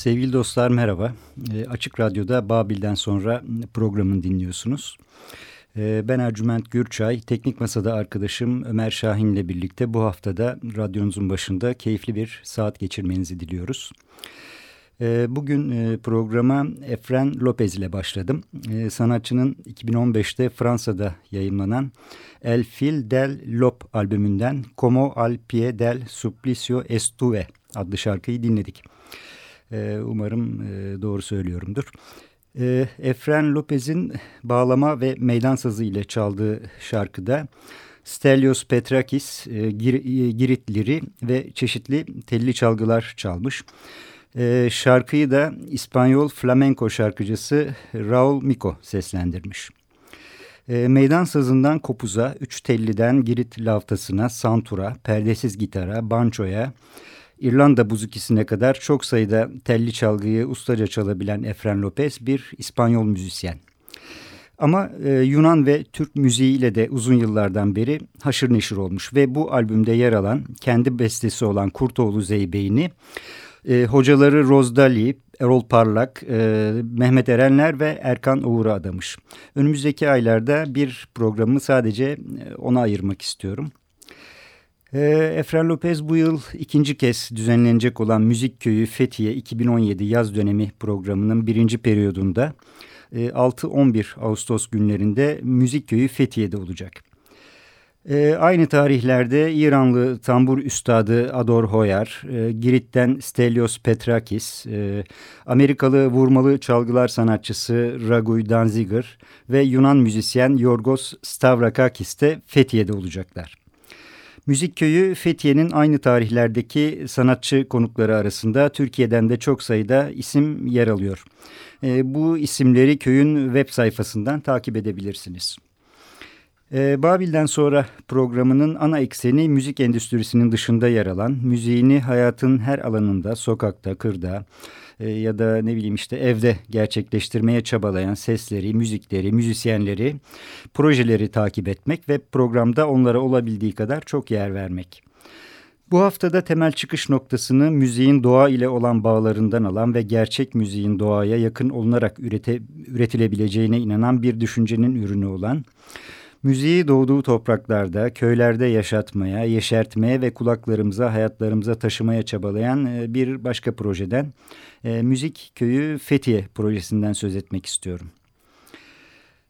Sevgili dostlar merhaba. E, Açık Radyo'da Babil'den sonra programını dinliyorsunuz. E, ben Ercüment Gürçay, Teknik Masa'da arkadaşım Ömer Şahin ile birlikte bu haftada radyonuzun başında keyifli bir saat geçirmenizi diliyoruz. E, bugün e, programa Efren Lopez ile başladım. Sanatçının 2015'te Fransa'da yayınlanan El Fil del Lop albümünden Como al pie del supplicio estuve adlı şarkıyı dinledik. E, umarım e, doğru söylüyorumdur. E, Efren Lopez'in bağlama ve meydan sazı ile çaldığı şarkıda Stelios Petrakis e, e, Giritleri ve çeşitli telli çalgılar çalmış. E, şarkıyı da İspanyol flamenco şarkıcısı Raul Miko seslendirmiş. Meydan sazından kopuza, üç telliden girit lavtasına, santura, perdesiz gitara, bançoya, İrlanda buzukisine kadar çok sayıda telli çalgıyı ustaca çalabilen Efren Lopez bir İspanyol müzisyen. Ama e, Yunan ve Türk müziğiyle de uzun yıllardan beri haşır neşir olmuş ve bu albümde yer alan kendi bestesi olan Kurtoğlu Zeybeğini e, hocaları Rozdali, Erol Parlak, e, Mehmet Erenler ve Erkan Uğur'a adamış. Önümüzdeki aylarda bir programı sadece e, ona ayırmak istiyorum. E, Efren Lopez bu yıl ikinci kez düzenlenecek olan Müzik Köyü Fethiye 2017 yaz dönemi programının birinci periyodunda 6-11 e, Ağustos günlerinde Müzik Köyü Fethiye'de olacak. E, aynı tarihlerde İranlı tambur üstadı Ador Hoyar, e, Girit'ten Stelios Petrakis, e, Amerikalı vurmalı çalgılar sanatçısı Raguy Danziger ve Yunan müzisyen Yorgos Stavrakakis de Fethiye'de olacaklar. Müzik Köyü Fethiye'nin aynı tarihlerdeki sanatçı konukları arasında Türkiye'den de çok sayıda isim yer alıyor. E, bu isimleri köyün web sayfasından takip edebilirsiniz. E, Babil'den sonra programının ana ekseni müzik endüstrisinin dışında yer alan, müziğini hayatın her alanında, sokakta, kırda e, ya da ne bileyim işte evde gerçekleştirmeye çabalayan sesleri, müzikleri, müzisyenleri, projeleri takip etmek ve programda onlara olabildiği kadar çok yer vermek. Bu haftada temel çıkış noktasını müziğin doğa ile olan bağlarından alan ve gerçek müziğin doğaya yakın olunarak ürete, üretilebileceğine inanan bir düşüncenin ürünü olan Müziği doğduğu topraklarda, köylerde yaşatmaya, yeşertmeye ve kulaklarımıza, hayatlarımıza taşımaya çabalayan e, bir başka projeden, e, Müzik Köyü Fethiye projesinden söz etmek istiyorum.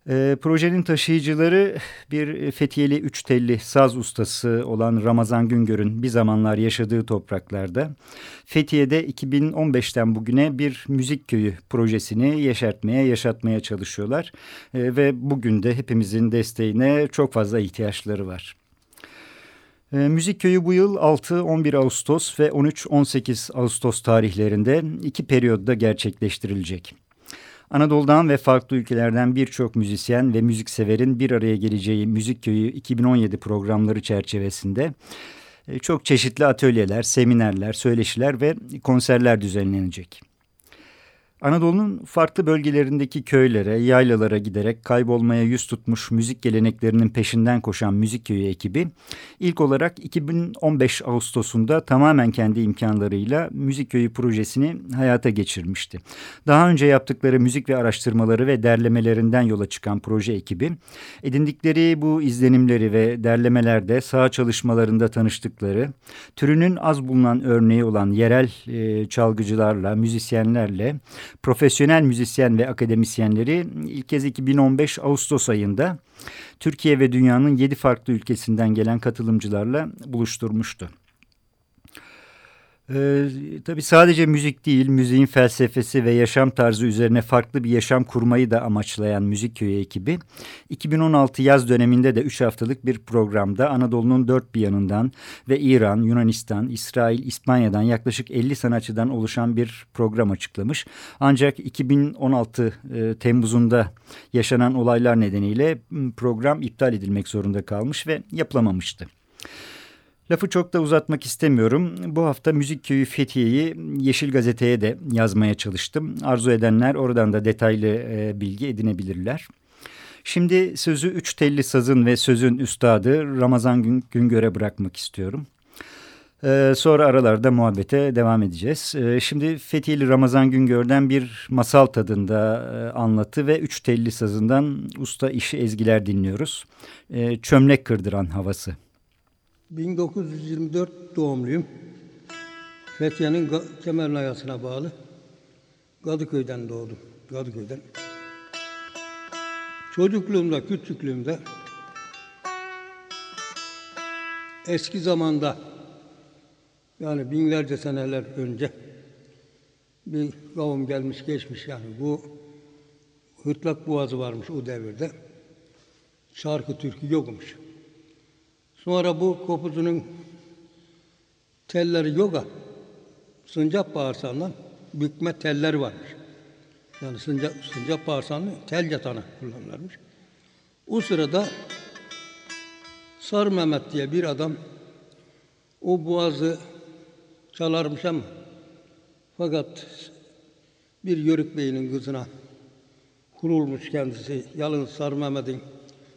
E, projenin taşıyıcıları bir Fethiyeli üç telli saz ustası olan Ramazan Güngör'ün bir zamanlar yaşadığı topraklarda Fethiye'de 2015'ten bugüne bir müzik köyü projesini yeşertmeye, yaşatmaya çalışıyorlar. E, ve bugün de hepimizin desteğine çok fazla ihtiyaçları var. E, müzik Köyü bu yıl 6-11 Ağustos ve 13-18 Ağustos tarihlerinde iki periyodda gerçekleştirilecek. Anadolu'dan ve farklı ülkelerden birçok müzisyen ve müzikseverin bir araya geleceği Müzik Köyü 2017 programları çerçevesinde e, çok çeşitli atölyeler, seminerler, söyleşiler ve konserler düzenlenecek. Anadolu'nun farklı bölgelerindeki köylere, yaylalara giderek kaybolmaya yüz tutmuş müzik geleneklerinin peşinden koşan Müzik Köyü ekibi ilk olarak 2015 Ağustos'unda tamamen kendi imkanlarıyla Müzik Köyü projesini hayata geçirmişti. Daha önce yaptıkları müzik ve araştırmaları ve derlemelerinden yola çıkan proje ekibi edindikleri bu izlenimleri ve derlemelerde saha çalışmalarında tanıştıkları türünün az bulunan örneği olan yerel e, çalgıcılarla, müzisyenlerle profesyonel müzisyen ve akademisyenleri ilk kez 2015 Ağustos ayında Türkiye ve dünyanın yedi farklı ülkesinden gelen katılımcılarla buluşturmuştu. Ee, tabii sadece müzik değil, müziğin felsefesi ve yaşam tarzı üzerine farklı bir yaşam kurmayı da amaçlayan Müzik Köyü ekibi, 2016 yaz döneminde de 3 haftalık bir programda Anadolu'nun dört bir yanından ve İran, Yunanistan, İsrail, İspanya'dan yaklaşık 50 sanatçıdan oluşan bir program açıklamış. Ancak 2016 e, Temmuz'unda yaşanan olaylar nedeniyle program iptal edilmek zorunda kalmış ve yapılamamıştı. Lafı çok da uzatmak istemiyorum. Bu hafta Müzik Köyü Fethiye'yi Yeşil Gazete'ye de yazmaya çalıştım. Arzu edenler oradan da detaylı e, bilgi edinebilirler. Şimdi sözü üç telli sazın ve sözün üstadı Ramazan Güngör'e bırakmak istiyorum. Ee, sonra aralarda muhabbete devam edeceğiz. Ee, şimdi Fethili Ramazan Güngör'den bir masal tadında e, anlatı ve üç telli sazından usta işi ezgiler dinliyoruz. Ee, çömlek kırdıran havası. 1924 doğumluyum. Fethiye'nin Kemerlayası'na bağlı. Kadıköy'den doğdum. Kadıköy'den. Çocukluğumda, küçüklüğümde eski zamanda yani binlerce seneler önce bir kavim gelmiş geçmiş yani bu Hırtlak Boğazı varmış o devirde. Şarkı türkü yokmuş. Sonra bu kopuzunun telleri yoga. Sıncak bağırsağından bükme telleri varmış. Yani sıncak, sıncak bağırsağının tel yatağına kullanılırmış. O sırada Sarı Mehmet diye bir adam o boğazı çalarmış ama fakat bir Yörük Bey'in kızına kurulmuş kendisi. Yalın Sarı Mehmet'in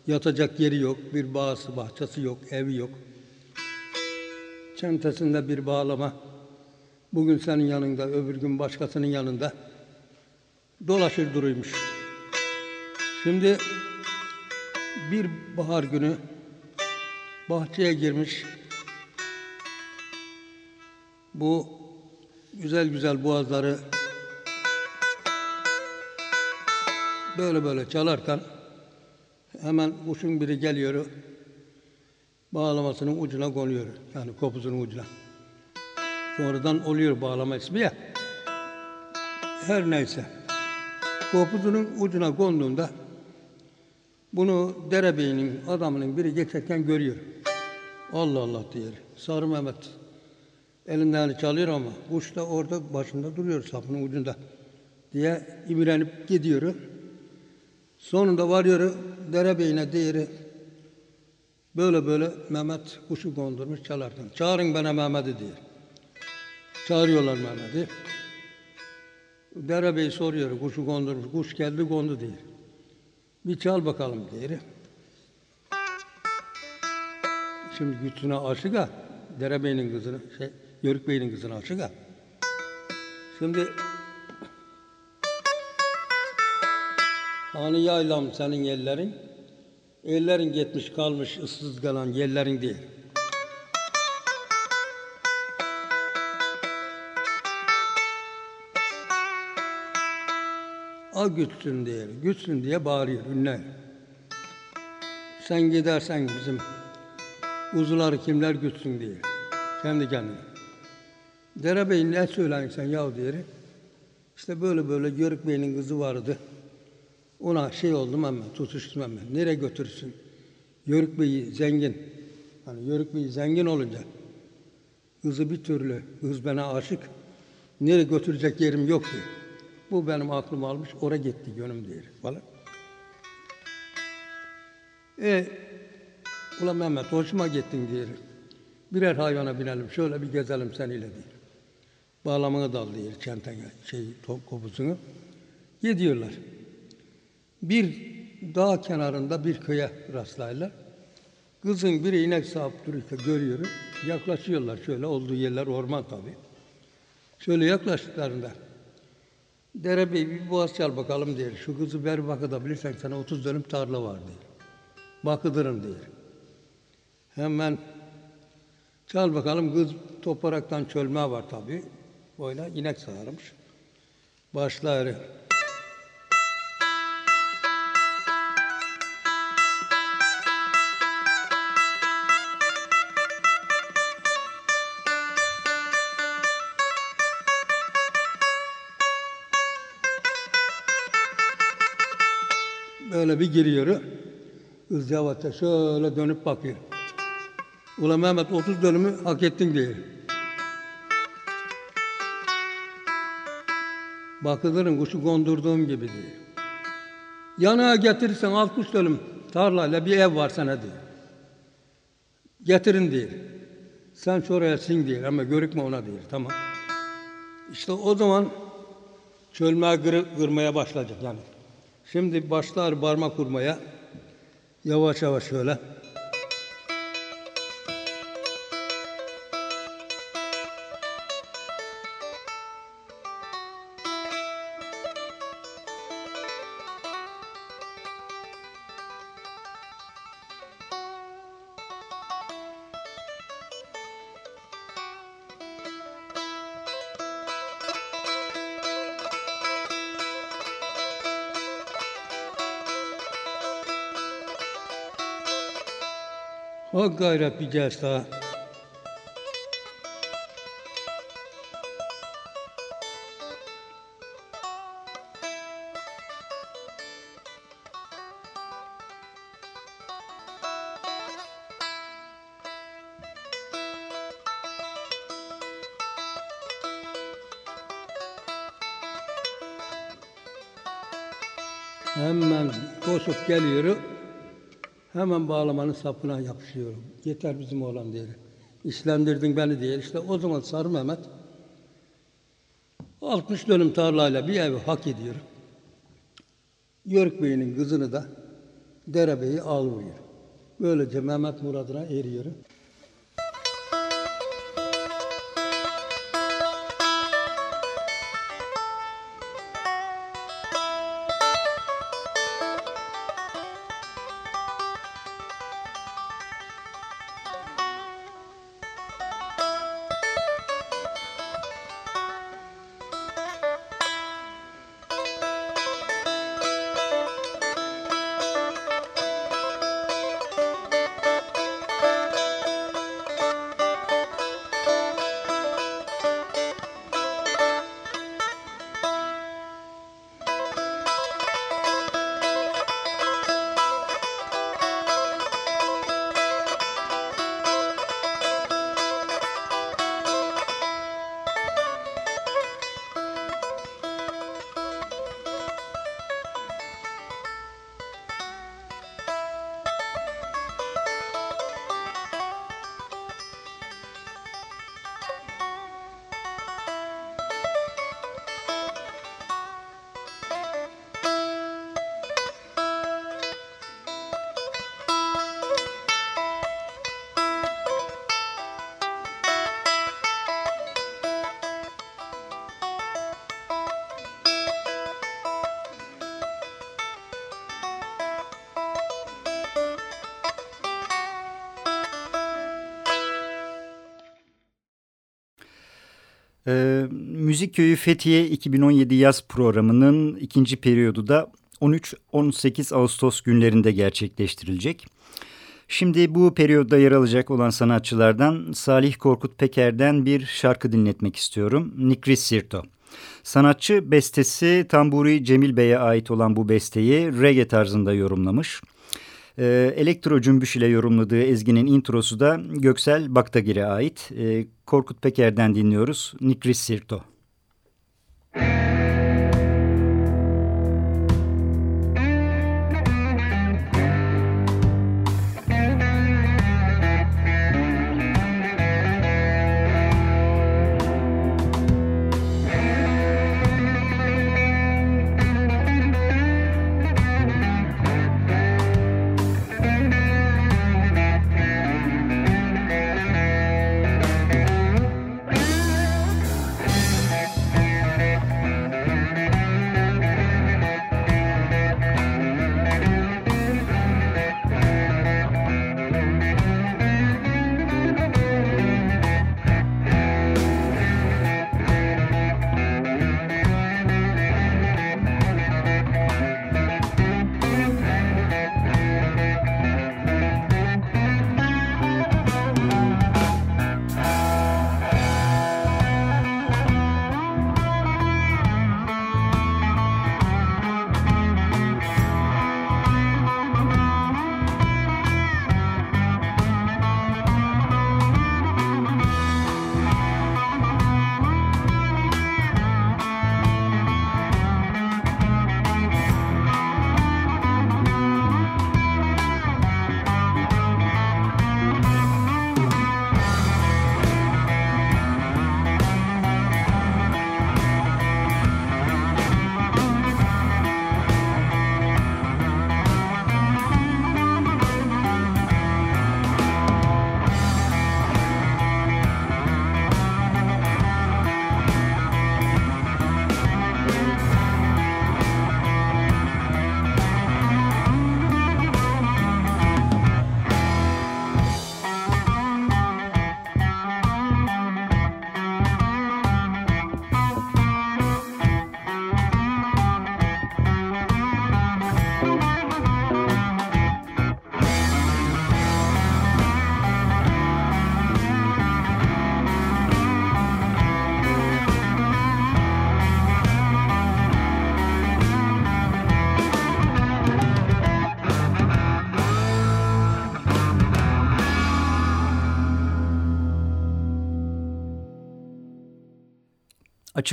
yatacak yeri yok, bir bağısı, bahçesi yok, evi yok. Çentesinde bir bağlama. Bugün senin yanında, öbür gün başkasının yanında dolaşır duruymuş. Şimdi bir bahar günü bahçeye girmiş. Bu güzel güzel boğazları böyle böyle çalarken hemen kuşun biri geliyor, bağlamasının ucuna konuyor. Yani kopuzunun ucuna. Sonradan oluyor bağlama ismi ya. Her neyse. Kopuzunun ucuna konduğunda bunu derebeyinin adamının biri geçerken görüyor. Allah Allah diyor. Sarı Mehmet elinden çalıyor ama kuş da orada başında duruyor sapının ucunda diye imrenip gidiyor. Sonunda varıyor derebeyine değeri böyle böyle Mehmet kuşu kondurmuş çalarken. Çağırın bana Mehmet'i diyor. Çağırıyorlar Mehmet'i. Derebey soruyor kuşu kondurmuş. Kuş geldi kondu diyor. Bir çal bakalım diyor. Şimdi güçüne aşık ha. Derebey'in kızını, şey, Yörük Bey'in kızına aşık ha. Şimdi Hani yaylam senin yerlerin, ellerin gitmiş kalmış ıssız kalan yerlerin değil. A güçsün diye, güçsün diye bağırıyor ünler. Sen gidersen bizim uzuları kimler güçsün diye. Kendi kendine. Derebey ne söyleyin sen yahu diye. İşte böyle böyle Yörük Bey'in kızı vardı. Ona şey oldum ama tutuştum ama nereye götürsün? Yörük Bey'i zengin. Hani Yörük Bey'i zengin olunca kızı bir türlü, kız bana aşık. Nereye götürecek yerim yok diyor. Bu benim aklım almış, oraya gitti gönlüm diyor falan. E, ulan Mehmet hoşuma gittin diyor. Birer hayvana binelim, şöyle bir gezelim seninle diyor. Bağlamını dal diyor, çentene, şey, top kopusunu. Gidiyorlar. Bir dağ kenarında bir köye rastlayırlar. Kızın biri inek sağıp dururken görüyorum. Yaklaşıyorlar şöyle, olduğu yerler orman tabii. Şöyle yaklaştıklarında Derebey bir boğaz çal bakalım diyor. Şu kızı ver bakıdabilirsen sana 30 dönüm tarla var diyor. Bakıdırım diyor. Hemen çal bakalım kız topraktan çölme var tabii. Böyle inek sağarmış. Başlar Böyle bir giriyor. Kız yavaşça şöyle dönüp bakıyor. Ulan Mehmet 30 dönümü hak ettin diyor. Bakılırın kuşu kondurduğum gibi diyor. Yanığa getirirsen 60 dönüm tarlayla bir ev var sana diyor. Getirin diyor. Sen şuraya sin diyor ama görükme ona diyor. Tamam. İşte o zaman çölmeye kır, kırmaya başlayacak yani. Şimdi başlar parmak kurmaya. Yavaş yavaş şöyle. O gayret bir genç daha. Hemen koşup geliyorum. Hemen bağlamanın sapına yapışıyorum. Yeter bizim oğlan diye. İşlendirdin beni diye. İşte o zaman Sarı Mehmet 60 dönüm tarlayla bir evi hak ediyor. Yörük Bey'in kızını da Derebeyi alıyor. Böylece Mehmet Murad'ına eriyor. Müzik Köyü Fethiye 2017 yaz programının ikinci periyodu da 13-18 Ağustos günlerinde gerçekleştirilecek. Şimdi bu periyoda yer alacak olan sanatçılardan Salih Korkut Peker'den bir şarkı dinletmek istiyorum. Nikris Sirto. Sanatçı bestesi Tamburi Cemil Bey'e ait olan bu besteyi reggae tarzında yorumlamış. E, elektro cümbüş ile yorumladığı ezginin introsu da Göksel Baktagir'e ait. E, Korkut Peker'den dinliyoruz. Nikris Sirto.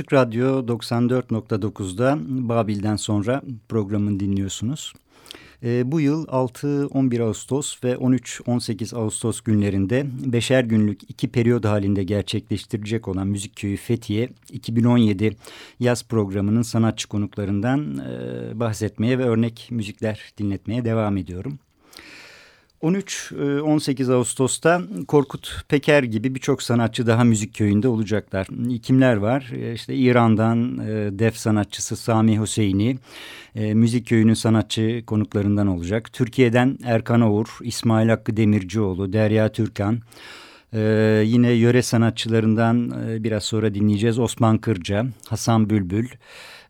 Açık Radyo 94.9'da Babil'den sonra programını dinliyorsunuz. E, bu yıl 6-11 Ağustos ve 13-18 Ağustos günlerinde beşer günlük iki periyod halinde gerçekleştirecek olan Müzik Köyü Fethiye 2017 yaz programının sanatçı konuklarından e, bahsetmeye ve örnek müzikler dinletmeye devam ediyorum. 13-18 e, Ağustos'ta Korkut Peker gibi birçok sanatçı daha müzik köyünde olacaklar. Kimler var? E, işte İran'dan e, def sanatçısı Sami Hüseyin'i, müzik köyünün sanatçı konuklarından olacak. Türkiye'den Erkan Oğur, İsmail Hakkı Demircioğlu, Derya Türkan, yine yöre sanatçılarından biraz sonra dinleyeceğiz Osman Kırca, Hasan Bülbül,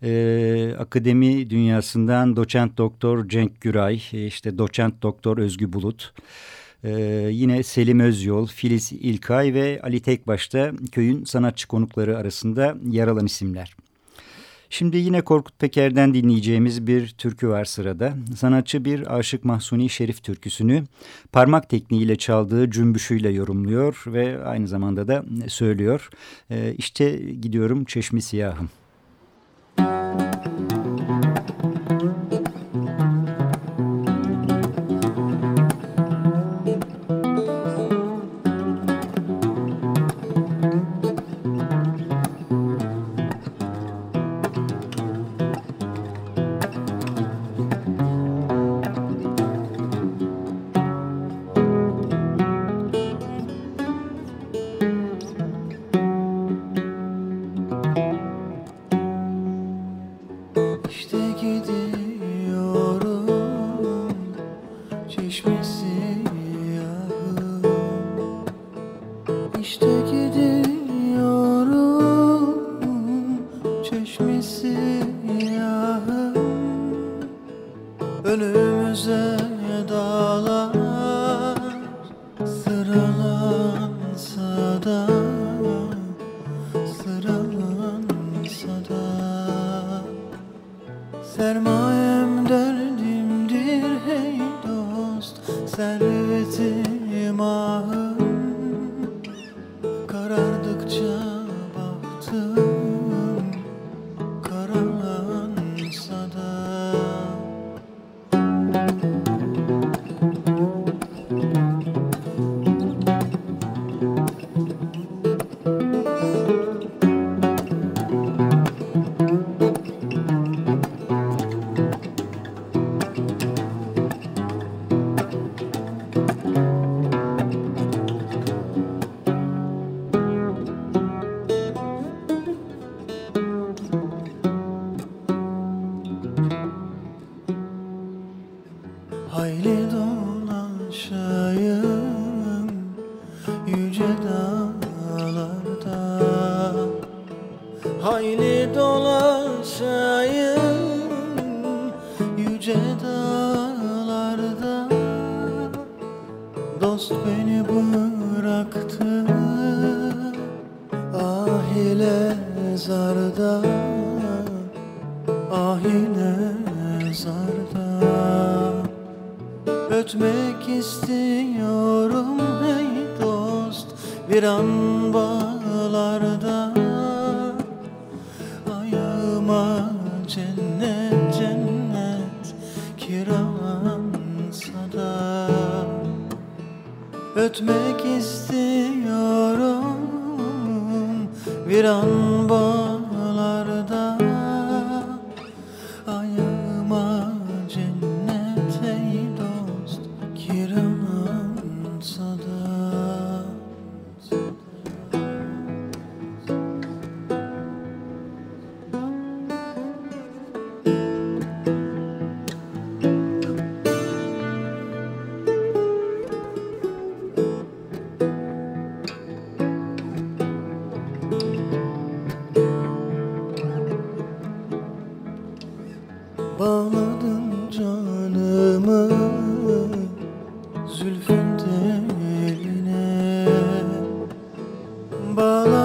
e, akademi dünyasından doçent doktor Cenk Güray, e, işte doçent doktor Özgü Bulut, e, yine Selim Özyol, Filiz İlkay ve Ali Tekbaş'ta köyün sanatçı konukları arasında yer alan isimler. Şimdi yine Korkut Peker'den dinleyeceğimiz bir türkü var sırada. Sanatçı bir Aşık Mahsuni Şerif türküsünü parmak tekniğiyle çaldığı cümbüşüyle yorumluyor ve aynı zamanda da söylüyor. E, işte gidiyorum Çeşmi Siyahım.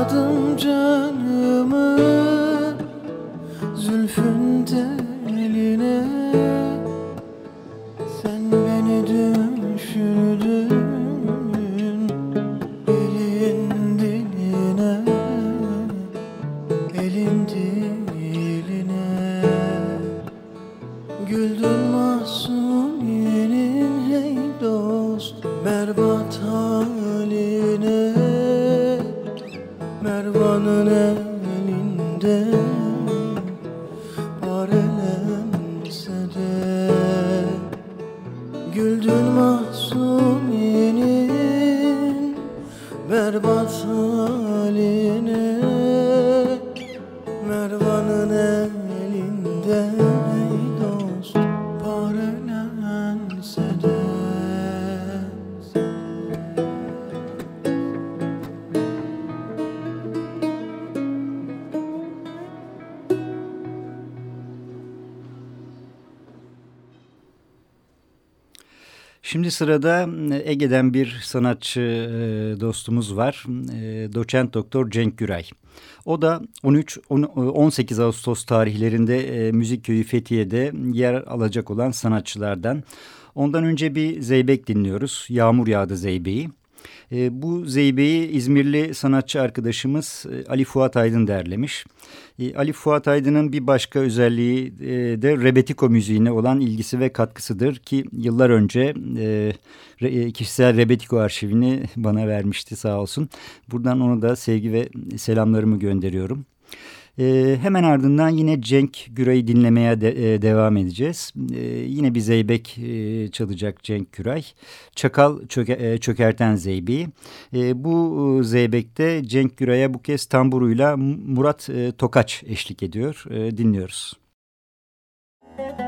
等着 sırada Ege'den bir sanatçı dostumuz var. Doçent Doktor Cenk Güray. O da 13-18 Ağustos tarihlerinde Müzik Köyü Fethiye'de yer alacak olan sanatçılardan. Ondan önce bir zeybek dinliyoruz. Yağmur yağdı zeybeği. E, bu zeybeyi İzmirli sanatçı arkadaşımız e, Ali Fuat Aydın derlemiş. E, Ali Fuat Aydın'ın bir başka özelliği e, de rebetiko müziğine olan ilgisi ve katkısıdır ki yıllar önce e, re, kişisel rebetiko arşivini bana vermişti sağ olsun. Buradan ona da sevgi ve selamlarımı gönderiyorum. E, hemen ardından yine Cenk Güray'ı dinlemeye de, e, devam edeceğiz. E, yine bir zeybek e, çalacak Cenk Güray. Çakal çöke, e, çökerten zeybeği. E, bu zeybekte Cenk Güray'a bu kez tamburuyla Murat e, Tokaç eşlik ediyor. E, dinliyoruz. Müzik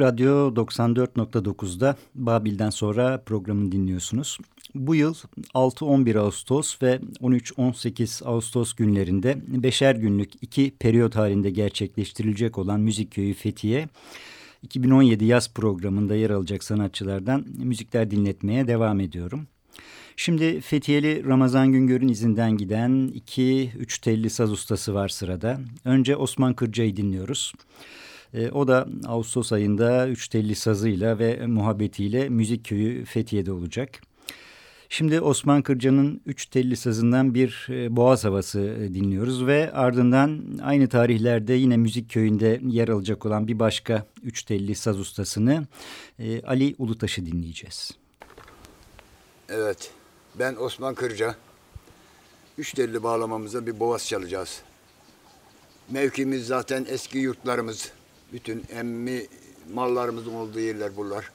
Radyo 94.9'da Babil'den sonra programını dinliyorsunuz. Bu yıl 6-11 Ağustos ve 13-18 Ağustos günlerinde beşer günlük iki periyot halinde gerçekleştirilecek olan Müzik Köyü Fethiye 2017 yaz programında yer alacak sanatçılardan müzikler dinletmeye devam ediyorum. Şimdi Fethiyeli Ramazan Güngör'ün izinden giden iki üç telli saz ustası var sırada. Önce Osman Kırca'yı dinliyoruz. E, o da Ağustos ayında üç telli sazıyla ve muhabbetiyle Müzik Köyü Fethiye'de olacak. Şimdi Osman Kırca'nın üç telli sazından bir e, boğaz havası e, dinliyoruz ve ardından aynı tarihlerde yine müzik köyünde yer alacak olan bir başka üç telli saz ustasını Ali Ulutaş'ı dinleyeceğiz. Evet ben Osman Kırca. Üç telli bağlamamıza bir boğaz çalacağız. Mevkimiz zaten eski yurtlarımız. Bütün emmi mallarımızın olduğu yerler buralar.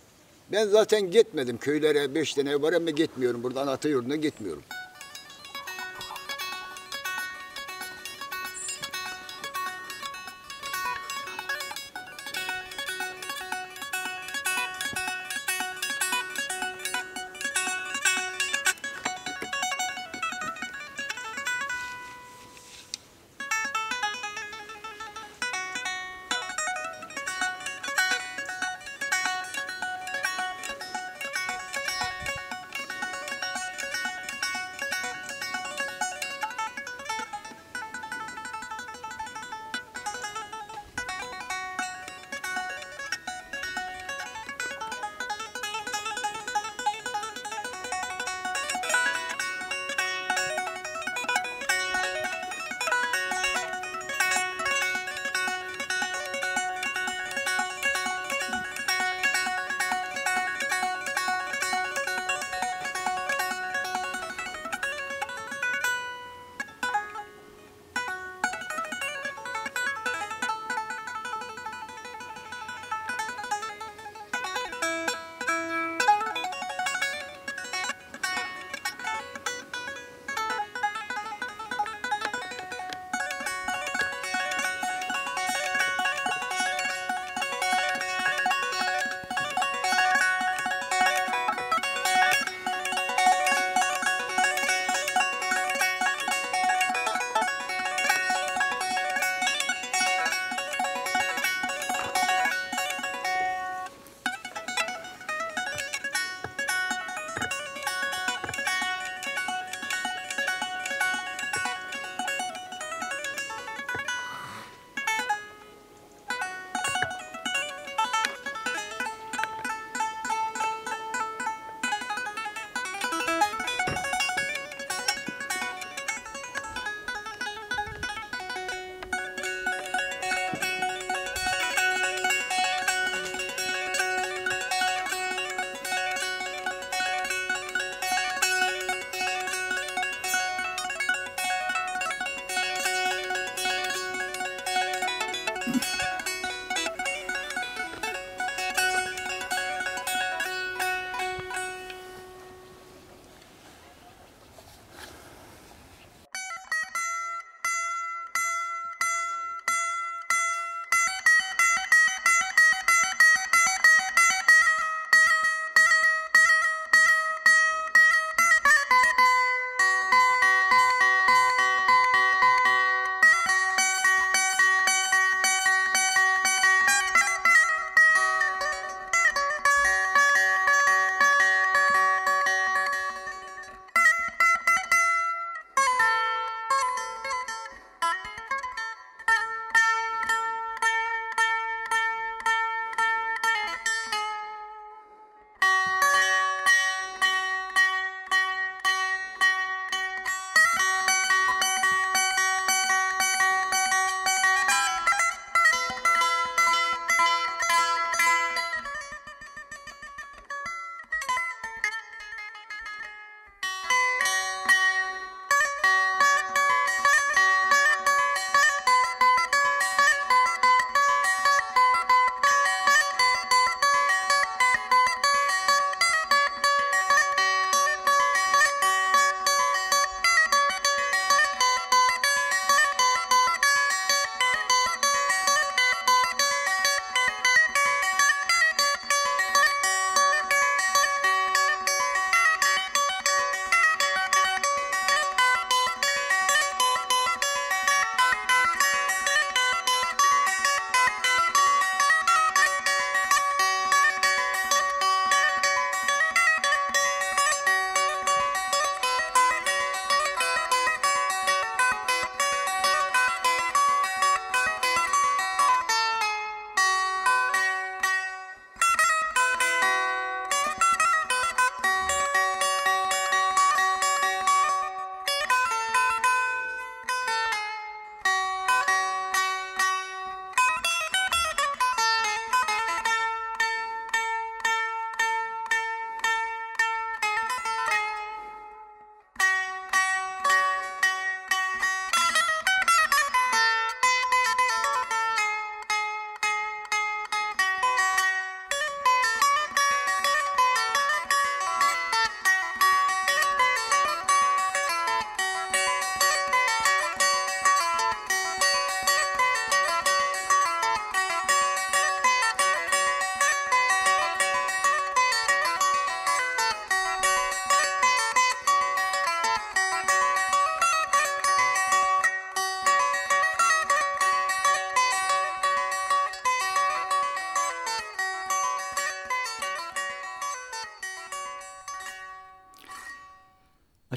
Ben zaten gitmedim köylere beş tane var ama gitmiyorum. Buradan ata yurduna gitmiyorum.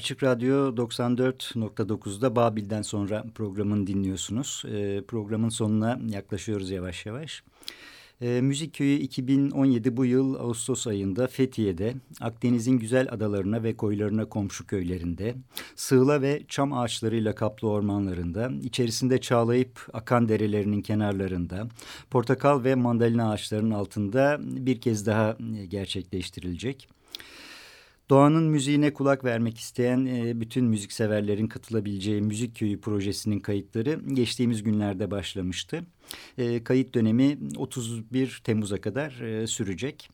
Açık Radyo 94.9'da Babil'den sonra programın dinliyorsunuz. E, programın sonuna yaklaşıyoruz yavaş yavaş. E, Müzik Köyü 2017 bu yıl Ağustos ayında Fethiye'de, Akdeniz'in güzel adalarına ve koylarına komşu köylerinde, sığla ve çam ağaçlarıyla kaplı ormanlarında, içerisinde çağlayıp akan derelerinin kenarlarında, portakal ve mandalina ağaçlarının altında bir kez daha gerçekleştirilecek. Doğanın müziğine kulak vermek isteyen e, bütün müzikseverlerin katılabileceği Müzik Köyü projesinin kayıtları geçtiğimiz günlerde başlamıştı. E, kayıt dönemi 31 Temmuz'a kadar e, sürecek.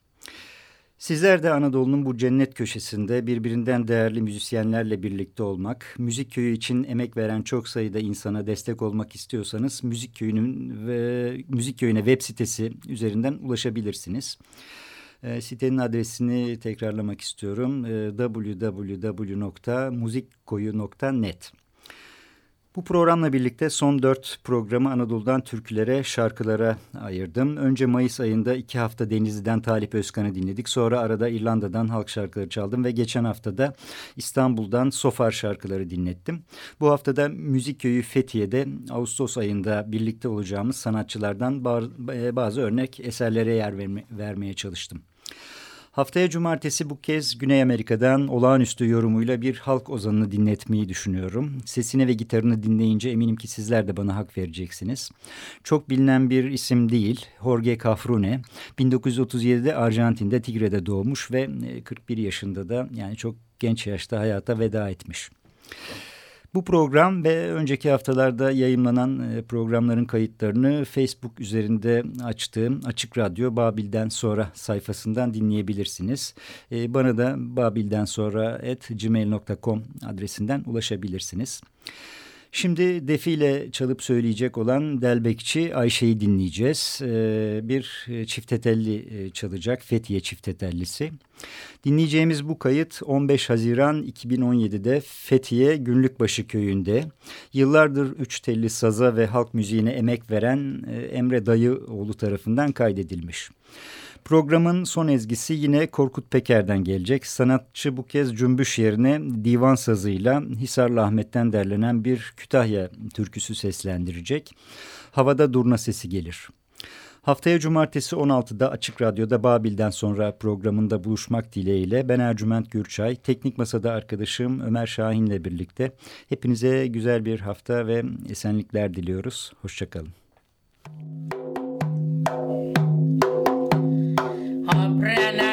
Sizler de Anadolu'nun bu cennet köşesinde birbirinden değerli müzisyenlerle birlikte olmak, Müzik Köyü için emek veren çok sayıda insana destek olmak istiyorsanız Müzik Köyü'nün ve Müzik Köyü'ne web sitesi üzerinden ulaşabilirsiniz. E, sitenin adresini tekrarlamak istiyorum. E, www.muzikkoyu.net bu programla birlikte son dört programı Anadolu'dan türkülere, şarkılara ayırdım. Önce Mayıs ayında iki hafta Denizli'den Talip Özkan'ı dinledik. Sonra arada İrlanda'dan halk şarkıları çaldım ve geçen haftada İstanbul'dan Sofar şarkıları dinlettim. Bu haftada Müzik Köyü Fethiye'de Ağustos ayında birlikte olacağımız sanatçılardan bazı örnek eserlere yer verme, vermeye çalıştım. Haftaya cumartesi bu kez Güney Amerika'dan olağanüstü yorumuyla bir halk ozanını dinletmeyi düşünüyorum. Sesini ve gitarını dinleyince eminim ki sizler de bana hak vereceksiniz. Çok bilinen bir isim değil. Jorge Cafrune 1937'de Arjantin'de Tigre'de doğmuş ve 41 e, yaşında da yani çok genç yaşta hayata veda etmiş. Bu program ve önceki haftalarda yayınlanan e, programların kayıtlarını Facebook üzerinde açtığım Açık Radyo Babil'den sonra sayfasından dinleyebilirsiniz. E, bana da babilden sonra at gmail.com adresinden ulaşabilirsiniz. Şimdi defile çalıp söyleyecek olan Delbekçi Ayşe'yi dinleyeceğiz. Ee, bir e, çiftetelli e, çalacak Fethiye çiftetellisi. Dinleyeceğimiz bu kayıt 15 Haziran 2017'de Fethiye Günlükbaşı köyünde yıllardır üç telli saza ve halk müziğine emek veren e, Emre Dayıoğlu tarafından kaydedilmiş. Programın son ezgisi yine Korkut Peker'den gelecek. Sanatçı bu kez cümbüş yerine divan sazıyla Hisarlı Ahmet'ten derlenen bir Kütahya türküsü seslendirecek. Havada durna sesi gelir. Haftaya cumartesi 16'da Açık Radyo'da Babil'den sonra programında buluşmak dileğiyle ben Ercüment Gürçay, teknik masada arkadaşım Ömer Şahin'le birlikte hepinize güzel bir hafta ve esenlikler diliyoruz. Hoşçakalın. Kız